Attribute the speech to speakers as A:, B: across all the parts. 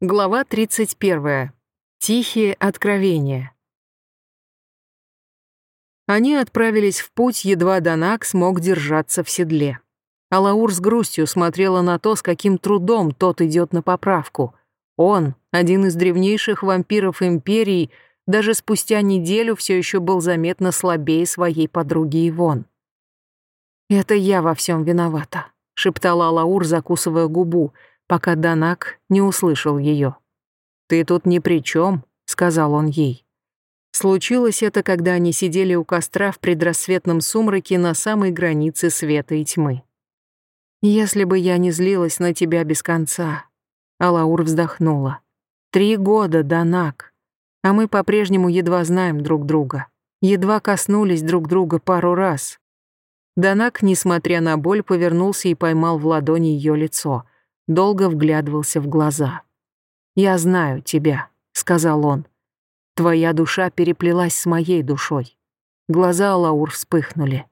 A: Глава 31. Тихие откровения. Они отправились в путь, едва Данак смог держаться в седле. Алаур с грустью смотрела на то, с каким трудом тот идет на поправку. Он, один из древнейших вампиров Империи, даже спустя неделю все еще был заметно слабее своей подруги Ивон. «Это я во всем виновата», — шептала Алаур, закусывая губу, — пока Данак не услышал ее. «Ты тут ни при чем», — сказал он ей. Случилось это, когда они сидели у костра в предрассветном сумраке на самой границе света и тьмы. «Если бы я не злилась на тебя без конца», — Алаур вздохнула. «Три года, Данак, а мы по-прежнему едва знаем друг друга, едва коснулись друг друга пару раз». Данак, несмотря на боль, повернулся и поймал в ладони ее лицо — долго вглядывался в глаза. «Я знаю тебя», — сказал он. «Твоя душа переплелась с моей душой». Глаза Лаур вспыхнули.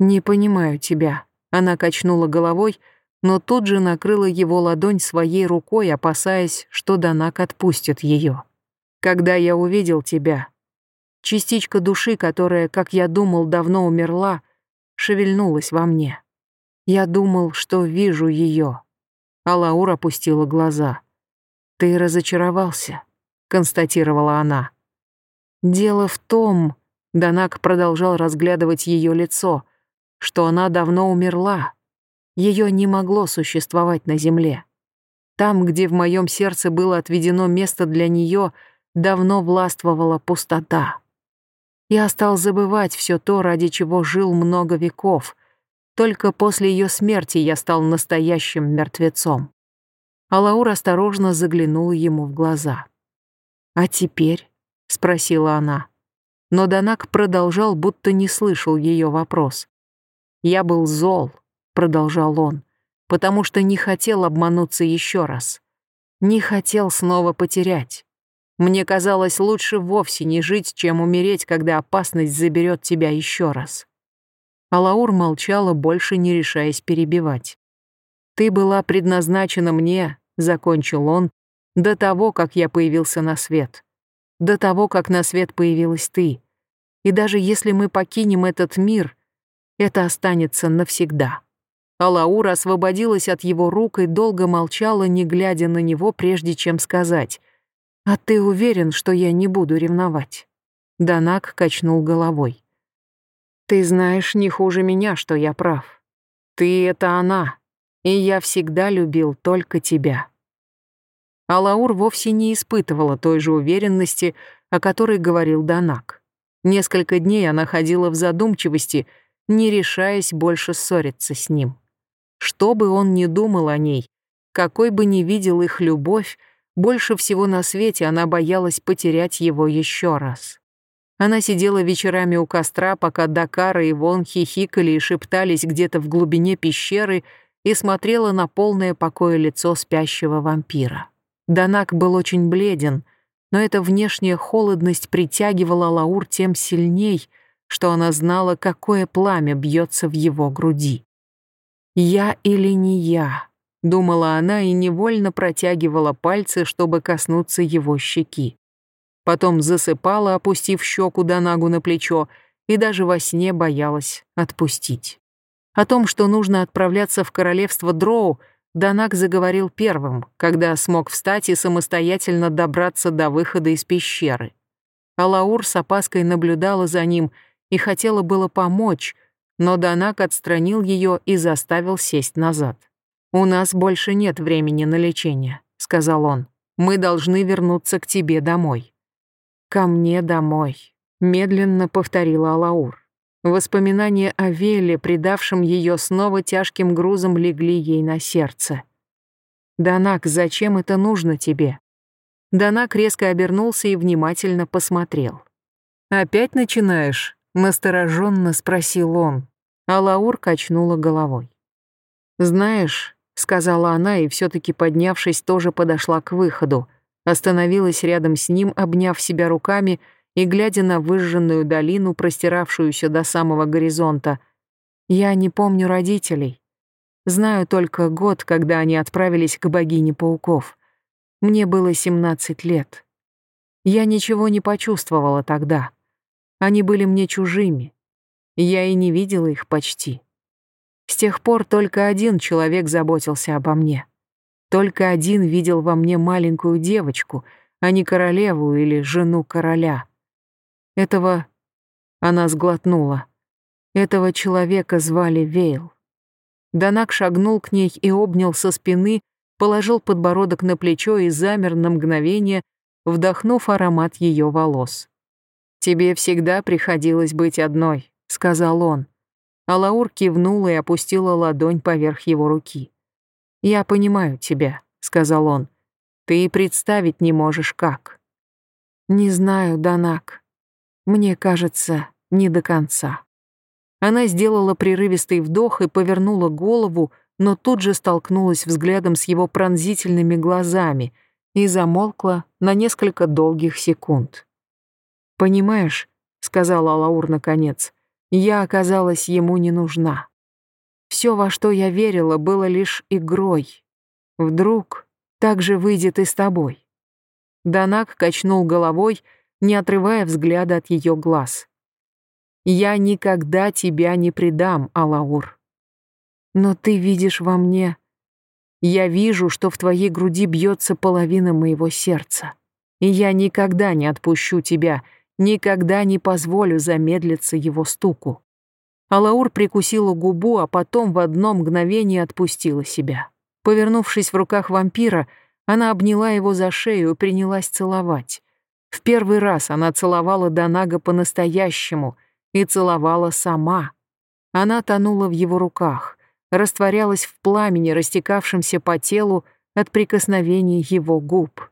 A: «Не понимаю тебя», — она качнула головой, но тут же накрыла его ладонь своей рукой, опасаясь, что Данак отпустит ее. «Когда я увидел тебя, частичка души, которая, как я думал, давно умерла, шевельнулась во мне. Я думал, что вижу ее, а Лаур опустила глаза. «Ты разочаровался», — констатировала она. «Дело в том...» — Данак продолжал разглядывать ее лицо, что она давно умерла. Ее не могло существовать на земле. Там, где в моем сердце было отведено место для нее, давно властвовала пустота. Я стал забывать все то, ради чего жил много веков — только после ее смерти я стал настоящим мертвецом. Алаур осторожно заглянула ему в глаза. «А теперь?» — спросила она. Но Данак продолжал, будто не слышал ее вопрос. «Я был зол», — продолжал он, «потому что не хотел обмануться еще раз. Не хотел снова потерять. Мне казалось лучше вовсе не жить, чем умереть, когда опасность заберет тебя еще раз. Алаур молчала, больше не решаясь перебивать. «Ты была предназначена мне», — закончил он, «до того, как я появился на свет. До того, как на свет появилась ты. И даже если мы покинем этот мир, это останется навсегда». Алаур освободилась от его рук и долго молчала, не глядя на него, прежде чем сказать. «А ты уверен, что я не буду ревновать?» Данак качнул головой. Ты знаешь не хуже меня, что я прав. Ты — это она, и я всегда любил только тебя». А вовсе не испытывала той же уверенности, о которой говорил Данак. Несколько дней она ходила в задумчивости, не решаясь больше ссориться с ним. Что бы он ни думал о ней, какой бы ни видел их любовь, больше всего на свете она боялась потерять его еще раз. Она сидела вечерами у костра, пока Дакара и Вон хихикали и шептались где-то в глубине пещеры и смотрела на полное покоя лицо спящего вампира. Данак был очень бледен, но эта внешняя холодность притягивала Лаур тем сильней, что она знала, какое пламя бьется в его груди. «Я или не я?» — думала она и невольно протягивала пальцы, чтобы коснуться его щеки потом засыпала, опустив щеку до нагу на плечо, и даже во сне боялась отпустить. О том, что нужно отправляться в королевство Дроу, Данак заговорил первым, когда смог встать и самостоятельно добраться до выхода из пещеры. Алаур с опаской наблюдала за ним и хотела было помочь, но Данак отстранил ее и заставил сесть назад. «У нас больше нет времени на лечение», — сказал он. «Мы должны вернуться к тебе домой». «Ко мне домой», — медленно повторила Алаур. Воспоминания о Веле, предавшем ее снова тяжким грузом, легли ей на сердце. «Данак, зачем это нужно тебе?» Данак резко обернулся и внимательно посмотрел. «Опять начинаешь?» — настороженно спросил он. Алаур качнула головой. «Знаешь», — сказала она и все таки поднявшись, тоже подошла к выходу, Остановилась рядом с ним, обняв себя руками и глядя на выжженную долину, простиравшуюся до самого горизонта. Я не помню родителей. Знаю только год, когда они отправились к богине пауков. Мне было 17 лет. Я ничего не почувствовала тогда. Они были мне чужими. Я и не видела их почти. С тех пор только один человек заботился обо мне. Только один видел во мне маленькую девочку, а не королеву или жену короля. Этого она сглотнула. Этого человека звали Вейл. Данак шагнул к ней и обнял со спины, положил подбородок на плечо и замер на мгновение, вдохнув аромат ее волос. «Тебе всегда приходилось быть одной», — сказал он. А Лаур кивнула и опустила ладонь поверх его руки. «Я понимаю тебя», — сказал он. «Ты и представить не можешь, как». «Не знаю, Данак. Мне кажется, не до конца». Она сделала прерывистый вдох и повернула голову, но тут же столкнулась взглядом с его пронзительными глазами и замолкла на несколько долгих секунд. «Понимаешь», — сказала Лаур наконец, — «я оказалась ему не нужна. Все, во что я верила, было лишь игрой. Вдруг так же выйдет и с тобой». Данак качнул головой, не отрывая взгляда от ее глаз. «Я никогда тебя не предам, Алаур. Но ты видишь во мне я вижу, что в твоей груди бьется половина моего сердца. И я никогда не отпущу тебя, никогда не позволю замедлиться его стуку. Алаур прикусила губу, а потом в одно мгновение отпустила себя. Повернувшись в руках вампира, она обняла его за шею и принялась целовать. В первый раз она целовала Донага по-настоящему и целовала сама. Она тонула в его руках — растворялась в пламени, растекавшемся по телу от прикосновений его губ.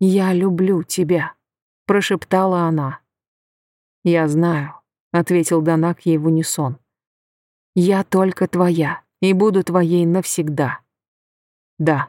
A: «Я люблю тебя», — прошептала она. «Я знаю», — ответил Данак ей в унисон. «Я только твоя и буду твоей навсегда». «Да».